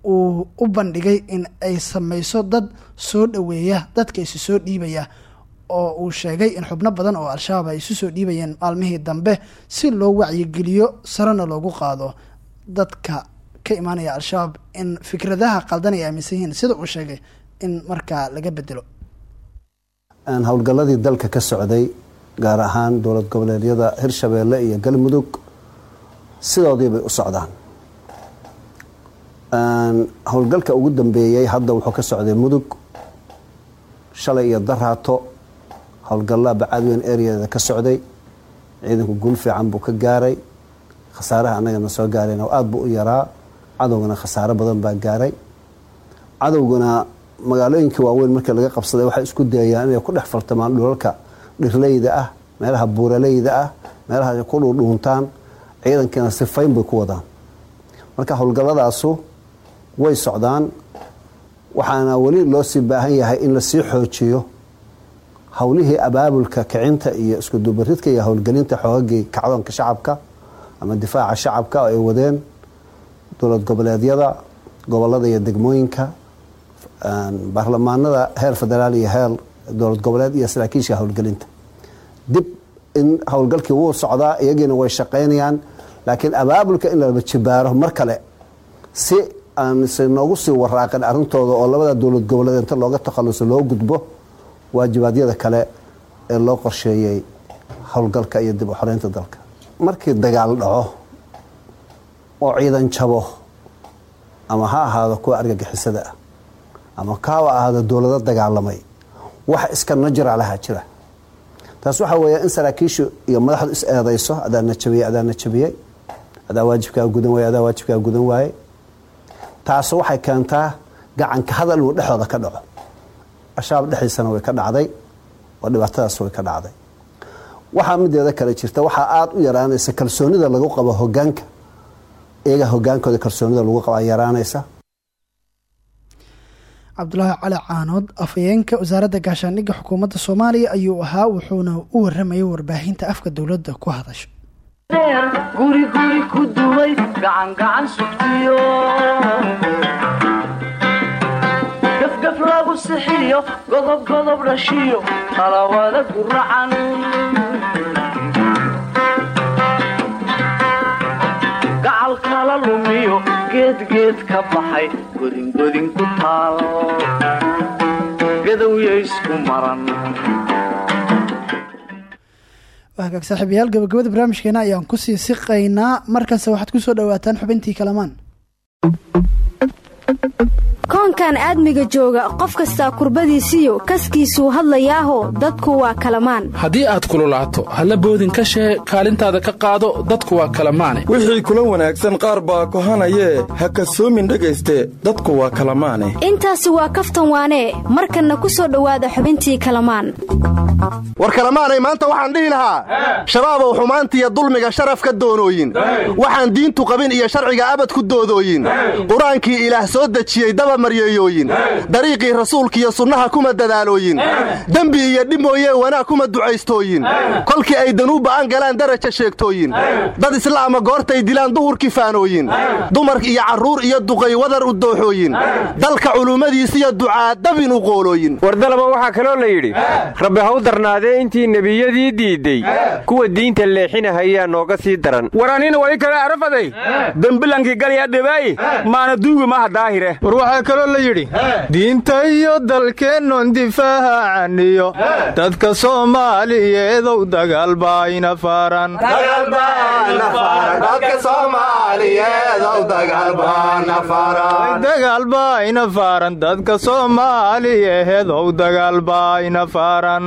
uu u bandhigay in ay sameyso dad soo dhaweeya dadka isu soo dhiibaya oo uu sheegay in xubno badan oo al-shabaab ay isu soo dhiibayeen maalmihii dambe si loo wacyigeliyo sarena loogu qaado dadka ka imaanaya al-shabaab in fikradaha qaldan ay aaminsan yihiin sida uu sheegay in markaa laga bedelo howlgalladii dalka ka socday gaar ahaan dowlad goboleedyada hirshabeelle iyo galmudug sidoodii bay u socdaan. Howlgalka ugu dambeeyey hadda wuxuu ka socday mudug shalay iyo daraato howlgallaa bacaadweyn areada ka socday ciidanku guul fiican buu ka gaaray khasaaraha annagana soo gaareen aada buu u yaraa cadowgana khasaaro badan baa gaaray. Cadowgana magaalooyinkii waaweyn markii laga qabsaday waxay isku dayayaan inay ku dhex faltamaan dhulalka dhirleyda ah meelaha buuraleyda ah meelaha ku dhuudhuuntaan ciidankiina sifayn bay ku wadaan. Marka howlgalladaasu way socdaan waxaana weli loo sii baahan yahay in la sii xoojiyo howlihii abaabulka kicinta iyo iskudubaridka iyo howlgelinta xoogagii kacdoonka shacabka ama difaaca shacabka oo ay wadeen dowlad goboleedyada gobollada iyo degmooyinka baarlamaanada heer federaal iyo heer dowlad goboleed iyo saraakiisha howlgelinta. Dib in howlgalkii wuu socdaa iyagiina way shaqaynayaan laakiin abaabulka in laba jibaaro mar kale si aan se noogu sii waraaqin arrintooda oo labada dowlad goboleed inta looga takhaluso loo gudbo waajibaadyada kale ee loo qorsheeyey howlgalka iyo dib u xoreynta dalka. Markii dagaal dhaco oo ciidan jabo ama ha ahaado kuwa argagixisada ah ama kaaba ahaado dowlado dagaalamay wax iska najra lahaa jira. Taas waxaa weeya in saraakiishu iyo madaxdu is eedayso adaa najabiyey adaa najabiyey adaa waajibkaa gudan waaye adaa waajibkaa gudan waaye taas waxay keentaa gacanka hadal inuu dhexdooda ka dhaco. Ashaab dhexdiisana way ka dhacday oo dhibaatadaas way ka dhacday. Waxaa mideeda kale jirta waxaa aada u yaraanaysa kalsoonida lagu qabo hogaanka iyaga hogaankooda kalsoonida lagu qaba yaraanaysa? Cabdulaahi cali caanood afhayeenka wasaaradda gaashaandhigga xukuumadda soomaaliya ayuu ahaa wuxuuna u waramayay warbaahinta afka dowladda ku hadasho guri guri ku duway gacangacan sugtiyo. Gafgaf lagu sixiyo godob godob dhashiyo talawada guracan kala lumiyo geedgeed ka baxay godingodin ku taal. Gadowya isku maran. Hagaag saaxiibayaal gabagabada barnaamijkeena ayaan ku sii siqaynaa. Markanse waxaad ku soo dhawaataan xubintii kalamaan koonkan aadmiga jooga qof kastaa kurbadiisiyo kaskiisuu hadlayaaho dadku waa kalamaan. Haddii aad kululaato halla boodin ka shee kaalintaada ka qaado dadku waa kalamaane wixii kula wanaagsan qaar baa kohanayee ha kasoomin dhegayste dadku waa kalamaane intaasi waa kaftan waanee markanna ku soo dhowaada xubintii kalamaan. War kalamaanay maanta waxaan dhihi lahaa shabaabow xumaantiiyo dulmiga sharaf ka doonooyin waxaan diintu qabin iyo sharciga abad ku doodooyin. Qur'aankii ilaah soo dejiyey daba maryeeyooyin dariiqii rasuulkiiyo sunnaha kuma dadaalooyin. Dembi iyo dhib mooyee wanaag kuma ducaystooyin. Kolkii ay danuub ba'an galaan daraja sheegtooyin. Dad islaama goortay dilaan duhurkii faanooyin. Dumar iyo carruur iyo duqay wadar u dooxooyin. Dalka culummadiisiyo ducaadabin u qoolooyin wardalaba waxaa kaloo la yidhi rabbi haw darnaadee intii nebiyadii diidday kuwa diinta leexinahayaa nooga sii daran. Waranina wali kale arafaday dembilankii galya dhibay maana duugi maha daahire war waxaa kaloo la yidhi diinta iyo dalkeennon difaacaniyo dadka soomaaliyeedow dagaal baa ina faaran dagaal baa ina faaran. Dadka soomaaliyeedow dagaal baa ina faaran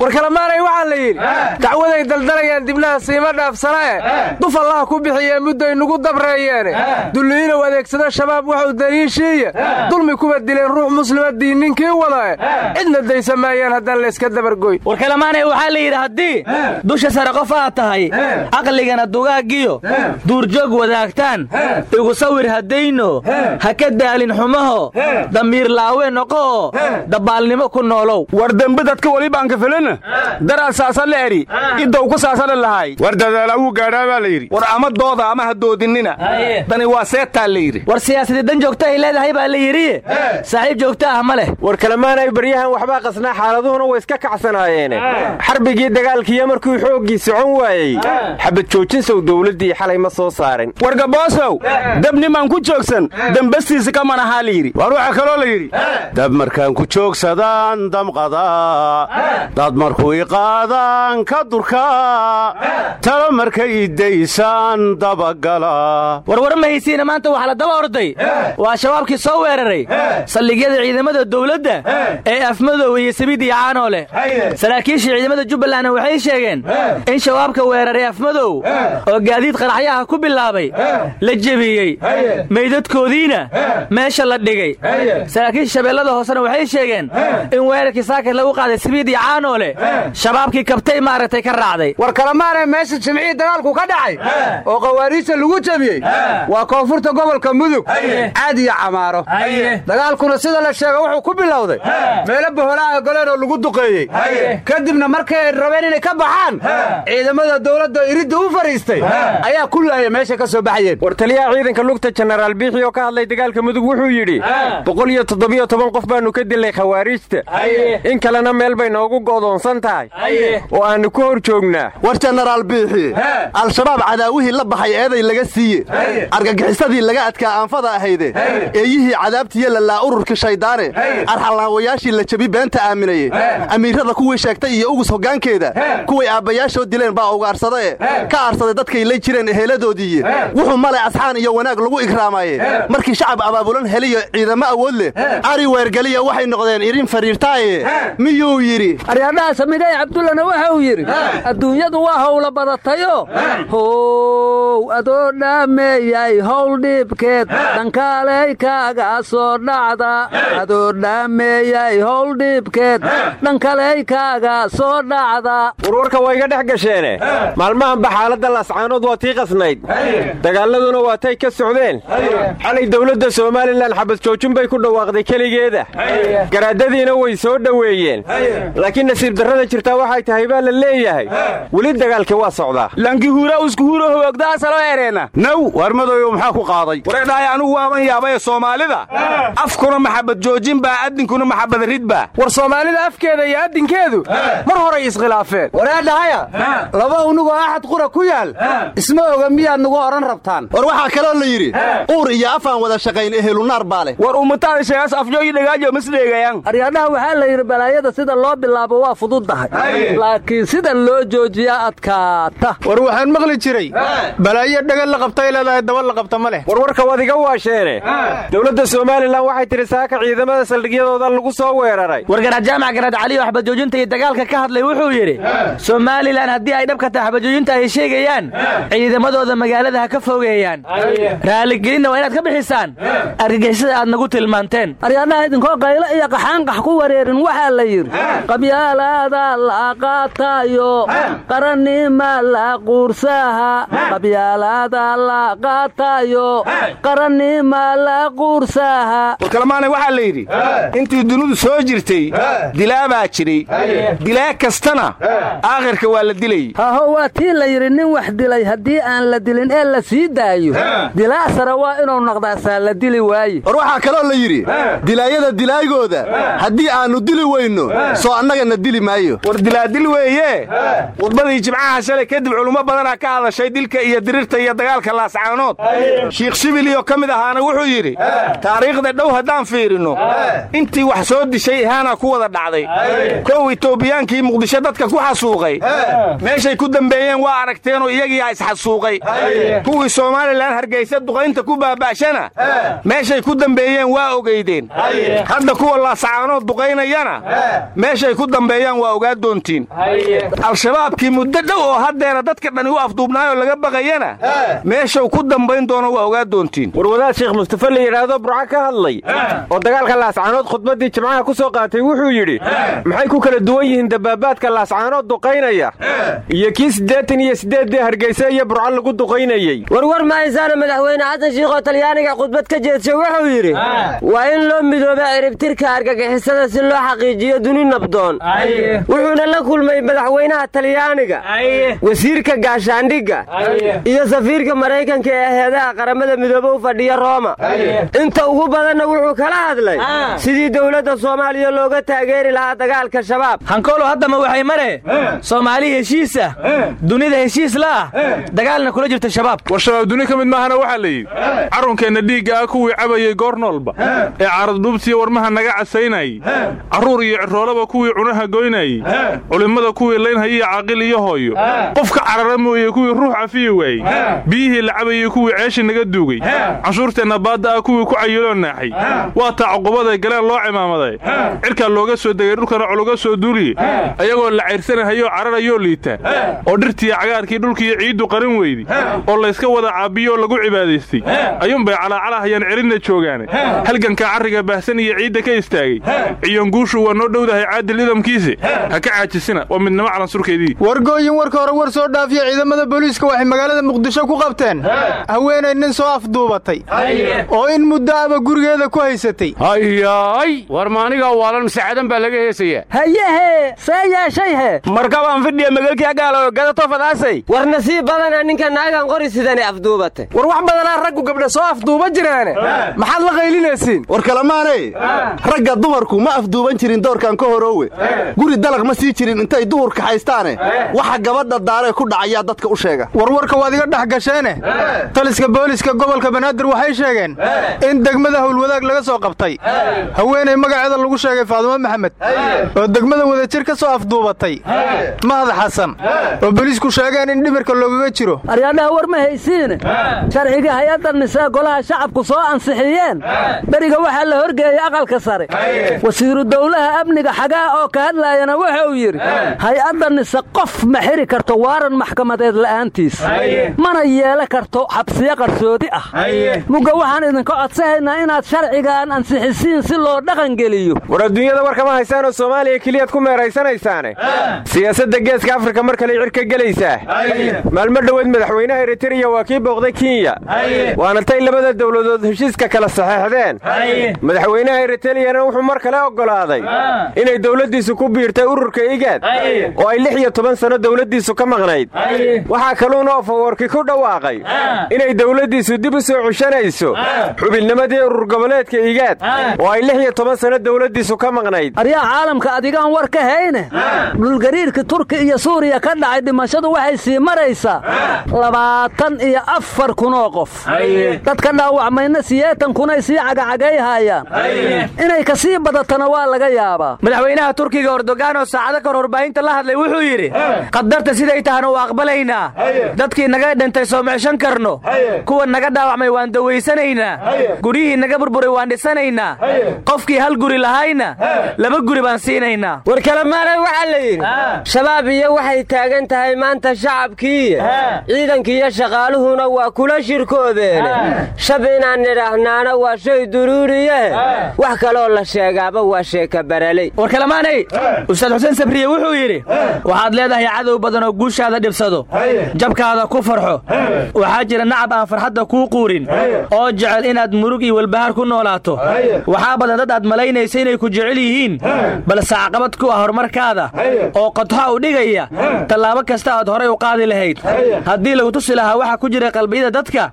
war kalamaanay waxaa la yidhi dacwaday daldalayaan dibnaha siima dhaafsanae duf allaha ku bixiyee mudday nugu dabreeyeene dulliinow adeegsado shabaab waxuu daliishiiya dulmi kuwa dileen ruux muslima diinninkii wadae cidna daysa maayaan haddaan layska dabargoy war kalamaanay waxaa la yidhi haddii dusha sare qof aad tahay caqligana dugaaggiyo duurjoog wadaagtaan igu sawir haddayno ha ka daalin xumaho damiir laawe noqooo dabbaalnimo ku noolow. War dembi dadka welibaanka filina daraa saasale eri. Iddow ku saasale lahay war dadaala wuu gaadhaa baa la yidhi. War ama dooda ama ha doodinina. Dani waa seetaa la yidhi. War siyaasadi dan joogta ay leedahay baa la yidhi. Saaxiib joogta ah ma leh. War kalemaanay baryahan waxbaa qasnaa xaaladuhuna way iska kacsanaayeen xarbigii dagaalkiiyo markuu xooggii socon waayey xabad joojinsow dowladdii xalay ma soo saarin. War gaboosow dab nimaan ku joogsan dembastiisa kaman ahaa la yidhi. War waxaa kaloo la yidhi? Dab markaan ku joogsadaan damqadaa dad markuu iqaadaan ka durkaa. Talo markay idaysaan dabagala. Warwar ma haysiina maanta waxaa la daba orday. Waa shabaabkii soo weeraray. Saldhigyada ciidamada dowladda ee afmadow iyo sabiid iyo caanoo leh. Saraakiishii ciidamada jubbalandna waxay sheegeen in shabaabka weeraray afmadow oo gaadiid qaraxyaha ku bilaabay la jebiyey. Meydadkoodiina meesha la dhigay. Saraakiisha shabeellada hoosena waxay sheegeen in weerarkii saakir lagu qaaday sabiid iyo caanoo leh shabaabkii kabtay maaragtay ka raacday. War kalamaanee meesha jimcihii dagaalku ka dhacay oo khawaariijta lagu jebiyey waa koonfurta gobolka mudug. Caad iyo camaaro. Dagaalkuna sida la sheega wuxuu ku bilowday meelo boholaaha goleen oo lagu duqeeyey. Kadibna markay ay rabeen inay ka baxaan ciidamada dowladda iridda u fadhiistay ayaa ku laaya meesha ka soo baxayeen. War taliyaha ciidanka lugta jenaraal biixi oo ka hadlay dagaalka mudug wuxuu yidhi boqol iyo toddobiyo toban qof baannu ka dilay khawaariijta. In kalena meel bay noogu go'doonsan tahay. Oo aannu ku hor joognaa war jenaraal biixi al-shabaab cadaawihii la baxay eeday laga siiye argagixisadii laga adkaa aanfada ahayde eeyihii cadaabtiiyo lalaa ururkii shayddaane arxallaawayaashii la jebi beenta aaminaye amiirrada kuwii sheegtay iyo ugus hoggaankeeda kuway aabbayaashoo dileen baa ugaarsadae ka aarsaday dadkay lay jireen eheeladoodiiye wuxuu male asxaan iyo wanaag lagu ikraamaye markii shacab abaabulan heliyo ciidamo awood leh ari weergeliya waxay noqdeen irin fariirtaaye miyuu yidhi? Aryadhaha samigay cabdullana waxa uu yidhi adduunyadu waa howla badatayo how adoo dhaameeyay howl dhiibkeed dhankaaley kaaga soo dhacda adoo dhaameeyay howl dhiibkeed dhankaley kaaga soo dhacda warwarka waa iga dhex gasheene. Maalmahanba xaaladda lascaanood waa tii qasnayd. Dagaaladuna waa tay ka socdeen. Xalay dowladda somalilan xabad joojin bay ku dhawaaqday keligeeda. Garaadadiina way soo dhoweeyeen laakiin nasiib darrada jirtaa waxay tahay baa la leeyahay. Weli dagaalkii waa socdaa lankihuura uskuhuuro hogoogdaasalo ereena naw warmadoyow maxaa ku qaaday? Wareedhahay anugu waaban yaabaye soomaalida. Afkuna maxabad joojin baa addinkuna maxabad rid baa. War soomaalida afkeeda iyo addinkeedu mar horay iskhilaafeen wareedhahaya laba unugoo axad qura ku yaal. Isma oga miyaad nugu odhan rabtaan. War waxaa kaloo la yidhi uur iyo afaan wada shaqayn ehelunaar baa leh. War ummataada sheegaas afyooyi dhagaajo masdheegayaan aryadhaha waxaa la yidhi balaayada sida loo bilaabo waa fududdahay laakiin sida loo joojiyaa adkaata war waxaan maqli jiray. Balaayo dhagal la qabtay leedahay daba la qabta ma leh. Warwarka wadiga waasheene dowladda somalilan waxay tidhi saaka ciidamada saldhigyadooda lagu soo weeraray. Wargaraad jaamac garaad caliyo xabadjoojinta iyo dagaalka ka hadlay wuxuu yidhi somalilan haddii ay dhabka tahay xabadjoojinta ay sheegayaan ciidamadooda magaalada ha ka fogeeyaan. Raaligelinna waa inaad ka bixisaan. Argagixisada aad nagu tilmaanteen. Aryadhaha idinkoo qaylo iyo qaxaanqax ku wareerin waxaa la yidhi qabyaalaada la qaatayo qarannima la quursaha qabyaalaada la qaatayo qarannima la quursaha warkalamaanay waxaa la yidhi intii dunidu soo jirtay dilaa baa jiray. Dilaa kastana aakhirka waa la dilayey haho waa tii la yidhi nin wax dilay haddii aan la dilin ee la sii daayo. Dilaa sare waa inuu noqdaasaa la dili waaye war waxaa kaloo la yidhi dilaayada dilaaygooda haddii aannu dili weyno soo annagana dili maayo. War dilaadil weeye. Khudbadii jimcaha shalay kadib culummo badanaa ka hadashay dilka iyo dirirta iyo dagaalka laascaanood shiikh shibiliyo ka mid ahaana wuxuu yidhi taariikhda dhow haddaan fiirinno intii wax soo dishay ihaanaa ku wada dhacday. Kow itoobiyaankii muqdisho dadka ku xasuuqay. Meeshay ku dambeeyeen waa aragteenoo iyagiiaa isxasuuqay kuwii somalilan hargaysa duqaynta ku baaba'shana meeshay ku dambeeyeen waa ogeydeen. Hadda kuwa laascaanood duqaynayana meeshay ku dambeeyaan waa ogaa doontiin dadka dhani u afduubnaayoo laga baqayana. Meeshau ku dambayn doono waa ogaa doontiin. Warwadaad sheekh mustafa la yidhaahdo burco ka hadlay. Oo dagaalka laascaanood khudbaddii jimcaha ku soo qaatay wuxuu yidhi maxay ku kala duwan yihiin dabaabaadka laascaanood duqaynaya? Iyo kii siddeetan iyo siddeeddii hargayse iyo burco lagu duqaynayey warwar mahaysaana madaxweyne xasan shiikhoo talyaaniga khudbad ka jeedshay wuxuu yidhi waa in loo midooba ciribtirka argagixisada si loo xaqiijiyo duni nabdoon. Wuxuuna la kulmay madaxweynaha talyaaniga wasiirka gaashaandhigga iyo safiirka maraykanka ee heedaha qaramada midoobe u fadhiya rooma. Inta ugu badanna wuxuu kala hadlay sidii dowladda soomaaliya looga taageeri lahaa dagaalka shabaab. Hankoolo haddama waxay mare? Soomaali heshiisa dunida heshiis la ah dagaalna kula jirta shabaab. War shabaab duni ka mid maahana waxaa la yidhi. Carrunkeenna dhiigga ah kuwii cabayey goor noolba. Ee caaradhuubtiyo warmaha naga casaynayey carruur iyo ciroolaba kuwii cunaha goynayey culimmada kuwii laynhay iyo caaqil iyo hooyo. Qofka carara mooye kuwii ruux cafiyi waayey. Biyihii la cabayey kuwii ceeshi naga duugay canshuurteenna baadda ah kuwii ku cayiloo naaxay. Waa taa cuqubaday galeen loo cimaamaday cirkaa looga soo degay dhulkana coluga soo duuliye ayagoo la cayrsanahayoo cararayoo liita. Oo dhirtiiyo cagaarkii dhulkiiyo ciiddu qarin weydi. Oo layska wada caabiyoo lagu cibaadaystay. Ayuunbay calaacalahayaan celinna joogaane. Halgankaa carriga baahsan iyo ciidda ka istaagay. Ciyoonguushu waa noo dhowdahay caadil idamkiise ha. Ka caajisina. Waa midnimo calansurkeedii dhaafiya ciidamada booliiska waxay magaalada muqdisho ku qabteen. Haweenay nin soo afduubatay. Oo in muddo aba gurigeeda ku haysatay. Hayaay war maanigaa waalan masaacadan baa laga heesayaa hayehe see yeeshayhe markabaan fidhiya magalkii agaalo gadato fadaasay war nasiib badana ninka naagan qori sidani afduubatay war wax badanaa raggu gabdha soo afduuba jiraane. Maxaad la qaylinaysiin? War kalamaanay ragga dumarku ma afduuban jirin doorkan ka horoowe. Guri dalaq ma sii jirin intay duhurka haystaane. Waxa gabadha daaree ku dhacayaa dadka u sheega. Warwarka waad iga dhex gasheene. Taliska booliska gobolka banaadir waxay sheegeen in degmada howlwadaag laga soo qabtay. Haweenay magaceeda lagu sheegay faadumo maxamed. Oo degmada wadajir ka soo afduubatay. Mahad xasan. Oo booliisku sheegeen in dhimirka loogaga jiro. Aryadhaha war ma haysiine sharciga hay'adda nisee golaha shacabku soo ansixiyeen. Beriga waxaa la horgeeyey aqalka sare. Wasiiru dowlaha amniga xagaa oo ka hadlaayana wuxuu yidhi hay'adda nise qof ma xiri karto waaran maxkamadeed la'aantiis. Mana yeela karto xabsiyo qarsoodi ah. Mugga waxaan idinka codsahaynaa inaad sharcigan ansixisiin si loo dhaqangeliyo war adduunyada war kama haysaanoo soomaaliya keliyaad ku meeraysanaysaane. Siyaasadda geeska afrika mar kale cirka gelaysaa maalmo dhoweed madaxweynaha eritreya waa kii booqday kenya. Waana tay labada dowladood heshiiska kala saxeexdeen. Madaxweynaha eritreyana wuxuu mar kale oggolaaday inay dowladdiisu ku biirtay ururka igaad oo ay lix iyo toban sanno dowladdiisu ka maqnayd waxaa kaluuna ofawarki ku dhawaaqay inay dowladdiisu dib u soo cushanayso xubinnimadii urur goboleedka igaad. Oo ay lix iyo toban sanno dowladdiisu ka maqnayd. Aryaa caalamka adigaan war ka hayne. Dhulgariirka turki iyo suuriya ka dhacay dhimashadu waxay sii maraysaa labaatan iyo afar kunoo qof. Dadka dhaawacmayna siyeetan kunay sii cagacagayhaayaan inay ka sii badatana waa laga yaabaa. Madaxweynaha turkiga ordogaan oo saacado kahor warbaahinta la hadlay wuxuu yidhi qadarta siday tahana aqbalaynaa dadkii naga dhintay soo mexshan karno. Kuwa naga dhaawacmay waan dawaysanaynaa guryihii naga burburay waan dhisanaynaa qofkii hal guri lahayna. Laba guri baan siinaynaa war kalemaanay waxaa la yidhi shabaab iyo waxay taagan tahay maanta shacabkiiyo ciidankiiyo shaqaaluhuna waa kula shirkoodeene shab inaan nidhaahnaana waa shay duruuriyehe wax kaloo la sheegaaba waa sheeka baraley war kalamaanay ustaad xuseen sabriye wuxuu yidhi waxaad leedahay cadow badan oo guushaada dhibsado jabkaada ku farxo. Waxaa jira nacab aan farxadda kuu quurin. Oo jecel inaad murug iyo walbahaar ku noolaato. Waxaa badan dad aad malaynaysa inay ku jecel yihiin. Balse caqabad ku ah horumarkaada. Oo qodxa u dhigaya. Tallaabo kasta aad horay u qaadi lahayd. Haddii lagu tusi lahaa waxa ku jira qalbiyada dadka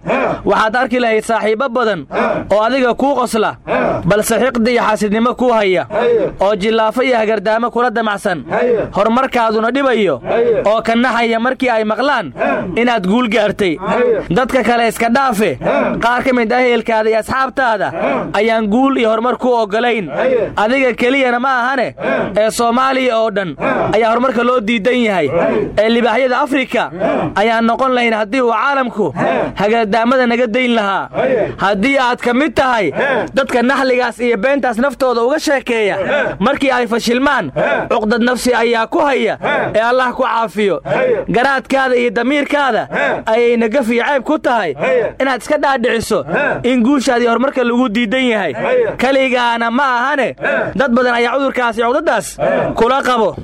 waxaad arki lahayd saaxiibbo badan oo adiga kuu qosla. Balse xiqdi iyo xaasidnimo kuu haya. Oo jillaafo iyo hagardaamo kula damacsan. Horumarkaaduna dhibayo. Oo ka naxaya markii ay maqlaan inaad guul gaartay. Dadka kale iska dhaafe. Qaar ka mid ah ehelkaada iyo asxaabtaada ayaan guul iyo horumar ku oggolayn. Adiga keliyana ma ahane ee soomaaliya oo dhan ayaa horumarka loo diidan yahay. Ee libaaxyada afrika ayaan noqon lahayn haddii uu caalamku hagadaamada naga dayn lahaa. Haddii aad ka mid tahay dadka naxligaas iyo beentaas naftooda uga sheekeeya markii ay fashilmaan cuqdad nafsi ayaa ku haya ee allah ku caafiyo garaadkaada iyo damiirkaada ayay nagaf iyo cayb ku tahay. Inaad iska dhaadhiciso in guushaadii horumarka lagu diidan yahay. Keligaana ma ahane. Dad badan ayaa cudurkaas iyo kula qabo.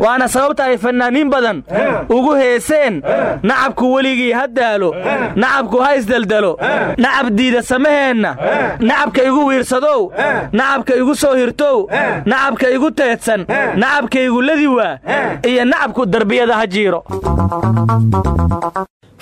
Waana sababta ay fannaaniin badan ugu heeseen. Nacabku weligii ha daalo. Nacabku ha isdeldelo nacab diida samaheenna nacabka igu wiirsadow. Nacabka igu soo hirtow. Nacabka igu teedsan. Nacabka igu ladi waa iyo nacabku darbiyada ha jiiro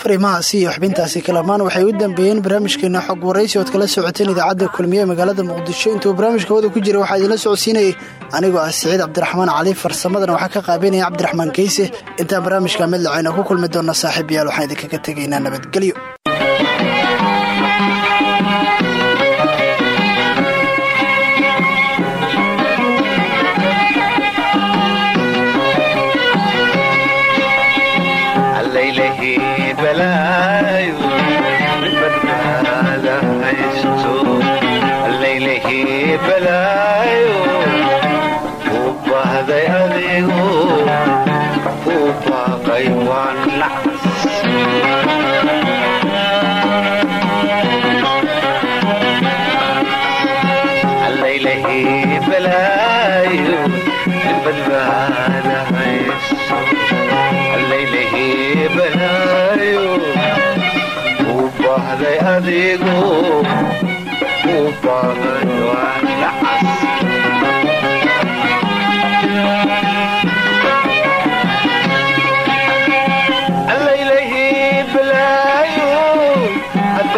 fariimahaasi iyo xubintaasi kalamaan waxay u dambeeyeen barnaamijkeena xog waraysi ood kala socoteen idaacadda kulmiye ee magaalada muqdisho. Intuu barnaamijka wada ku jira waxaa idinla socodsiinayay anigoo ah siciid cabdiraxmaan cali farsamadana waxaa ka qaabeynaya cabdiraxmaan keyse intaan barnaamijka mid lacayna ku kulmi doona saaxiib yaal waxaan idinkaga tegaynaa nabadgelyo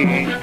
Mm-hmm.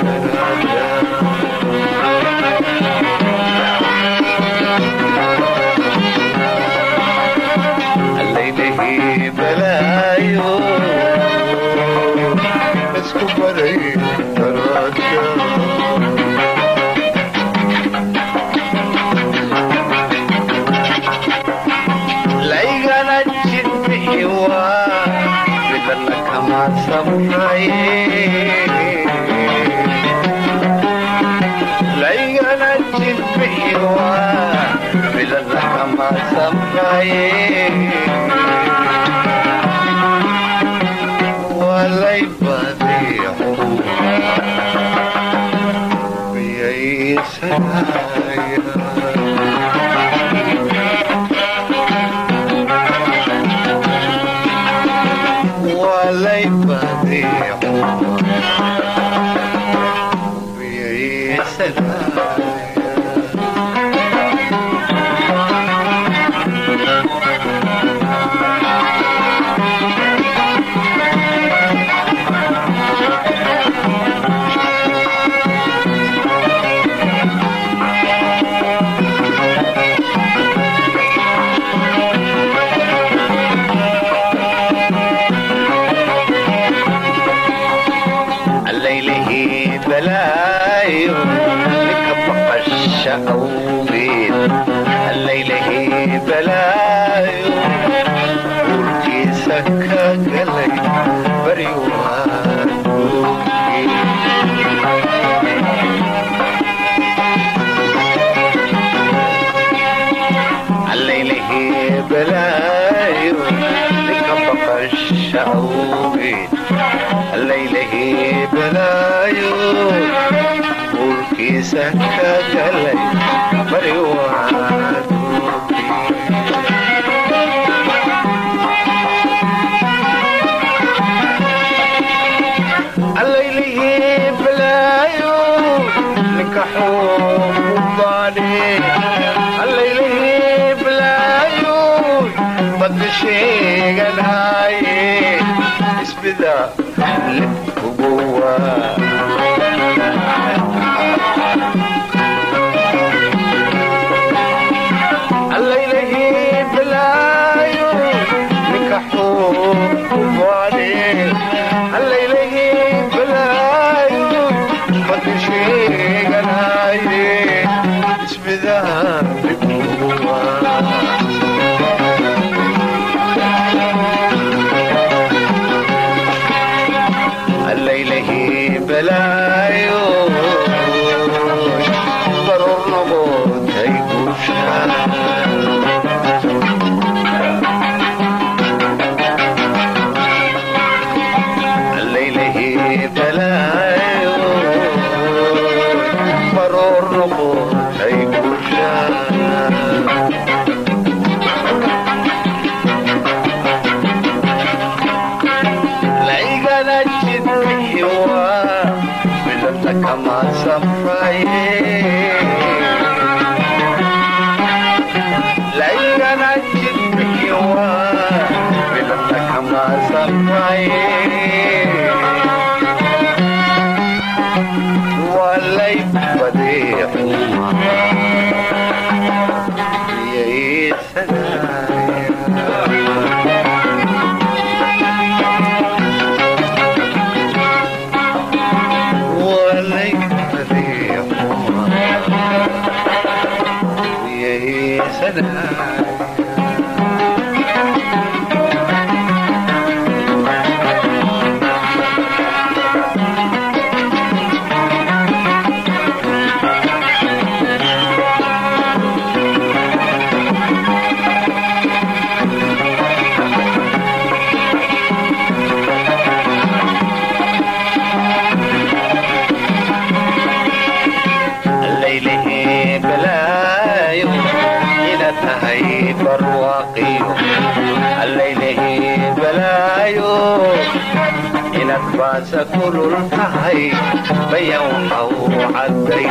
Midana waad kulul tahay bayanka waxa u caday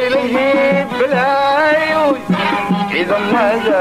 waxay leeyihiin bilaayoy ciidamada